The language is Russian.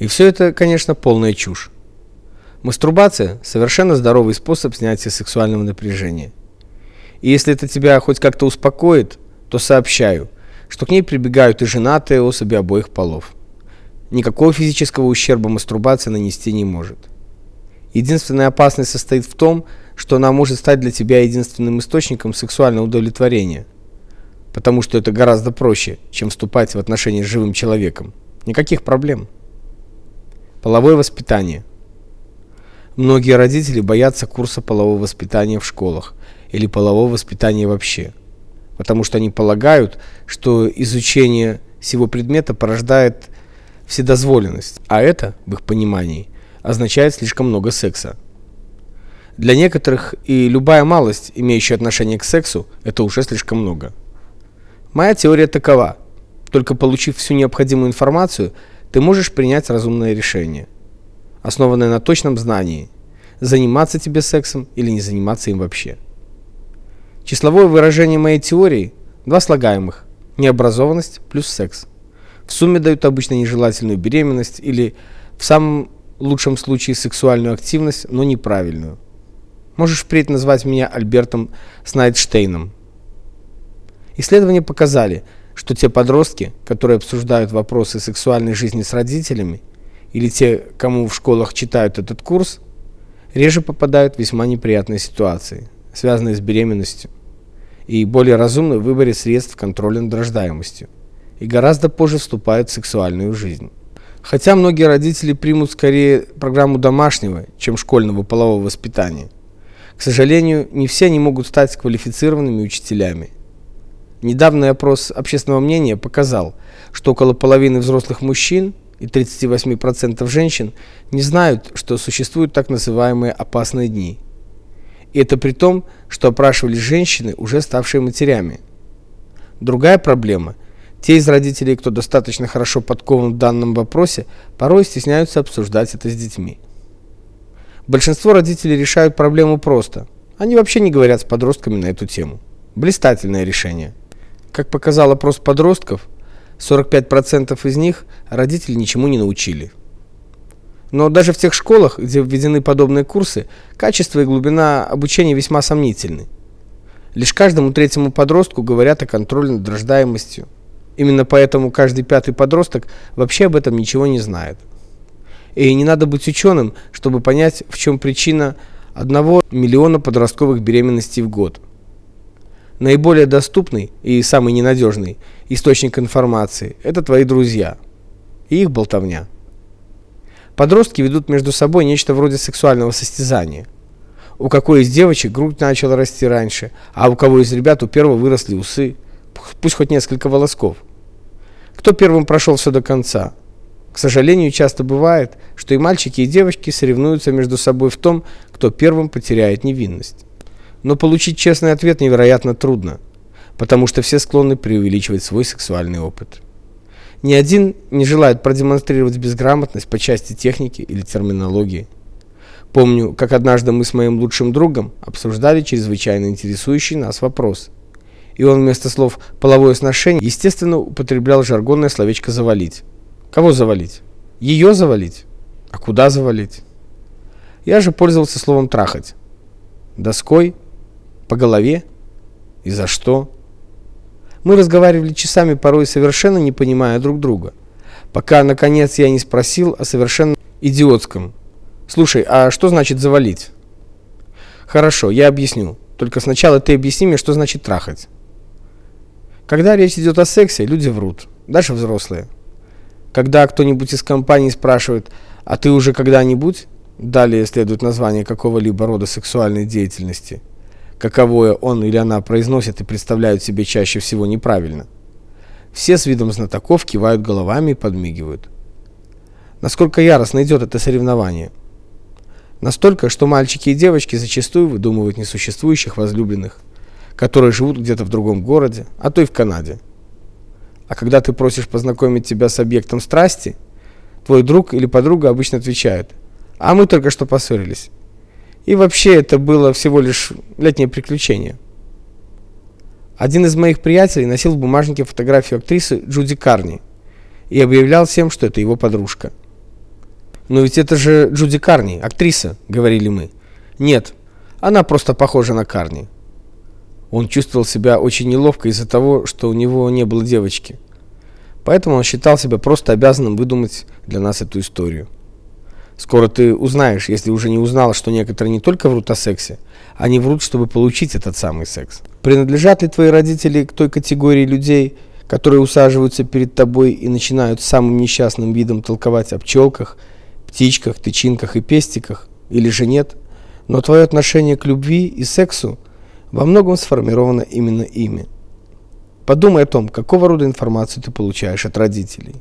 И все это, конечно, полная чушь. Мастурбация – совершенно здоровый способ снятия сексуального напряжения. И если это тебя хоть как-то успокоит, то сообщаю, что к ней прибегают и женатые особи обоих полов. Никакого физического ущерба мастурбация нанести не может. Единственная опасность состоит в том, что она может стать для тебя единственным источником сексуального удовлетворения, потому что это гораздо проще, чем вступать в отношения с живым человеком. Никаких проблем. Половое воспитание. Многие родители боятся курса полового воспитания в школах или полового воспитания вообще, потому что они полагают, что изучение всего предмета порождает вседозволенность, а это, в их понимании, означает слишком много секса. Для некоторых и любая малость, имеющая отношение к сексу, это уже слишком много. Моя теория такова: только получив всю необходимую информацию, ты можешь принять разумное решение, основанное на точном знании, заниматься тебе сексом или не заниматься им вообще. Числовое выражение моей теории два слагаемых: необразованность плюс секс. В сумме дают обычно нежелательную беременность или в самом лучшем случае сексуальную активность, но неправильную. Можешь впредь назвать меня Альбертом Снайдштейном. Исследования показали, что те подростки, которые обсуждают вопросы сексуальной жизни с родителями, или те, кому в школах читают этот курс, реже попадают в весьма неприятные ситуации, связанные с беременностью, и более разумны в выборе средств контроля над рождаемостью, и гораздо позже вступают в сексуальную жизнь. Хотя многие родители примут скорее программу домашнего, чем школьного полового воспитания. К сожалению, не все они могут стать квалифицированными учителями. Недавний опрос общественного мнения показал, что около половины взрослых мужчин и 38% женщин не знают, что существуют так называемые опасные дни. И это при том, что опрашивались женщины, уже ставшие матерями. Другая проблема те из родителей, кто достаточно хорошо подкован в данном вопросе, порой стесняются обсуждать это с детьми. Большинство родителей решают проблему просто. Они вообще не говорят с подростками на эту тему. Блистательное решение. Как показал опрос подростков, 45% из них родители ничему не научили. Но даже в тех школах, где введены подобные курсы, качество и глубина обучения весьма сомнительны. Лишь каждому третьему подростку говорят о контроле над рождаемостью. Именно поэтому каждый пятый подросток вообще об этом ничего не знает. И не надо быть ученым, чтобы понять, в чем причина одного миллиона подростковых беременностей в год. Наиболее доступный и самый ненадежный источник информации это твои друзья и их болтовня. Подростки ведут между собой нечто вроде сексуального состязания. У какой из девочек грудь начала расти раньше, а у кого из ребят у первого выросли усы, пусть хоть несколько волосков. Кто первым прошел все до конца? К сожалению, часто бывает, что и мальчики, и девочки соревнуются между собой в том, кто первым потеряет невинность. Но получить честный ответ невероятно трудно, потому что все склонны преувеличивать свой сексуальный опыт. Ни один не желает продемонстрировать безграмотность по части техники или терминологии. Помню, как однажды мы с моим лучшим другом обсуждали чрезвычайно интересующий нас вопрос. И он вместо слов половое сношение, естественно, употреблял жаргонное словечко завалить. Кого завалить? Ее завалить? А куда завалить? Я же пользовался словом трахать. Доской по голове? И за что? Мы разговаривали часами, порой совершенно не понимая друг друга. Пока наконец я не спросил о совершенно идиотском. Слушай, а что значит завалить? Хорошо, я объясню. Только сначала ты объясни мне, что значит трахать. Когда речь идет о сексе, люди врут, даже взрослые. Когда кто-нибудь из компании спрашивает: "А ты уже когда-нибудь?" Далее следует название какого-либо рода сексуальной деятельности каковое он или она произносит и представляют себе чаще всего неправильно. Все с видом знатоков кивают головами и подмигивают. Насколько яростно идет это соревнование? Настолько, что мальчики и девочки зачастую выдумывают несуществующих возлюбленных, которые живут где-то в другом городе, а то и в Канаде. А когда ты просишь познакомить тебя с объектом страсти, твой друг или подруга обычно отвечают: "А мы только что поссорились". И вообще это было всего лишь летнее приключение. Один из моих приятелей носил в бумажнике фотографию актрисы Джуди Карни и объявлял всем, что это его подружка. Но ведь это же Джуди Карни, актриса, говорили мы. Нет, она просто похожа на Карни. Он чувствовал себя очень неловко из-за того, что у него не было девочки. Поэтому он считал себя просто обязанным выдумать для нас эту историю. Скоро ты узнаешь, если уже не узнала, что некоторые не только врут о сексе, они врут, чтобы получить этот самый секс. Принадлежат ли твои родители к той категории людей, которые усаживаются перед тобой и начинают самым несчастным видом толковать о пчелках, птичках, тычинках и пестиках, или же нет? Но твое отношение к любви и сексу во многом сформировано именно ими. Подумай о том, какого рода информацию ты получаешь от родителей.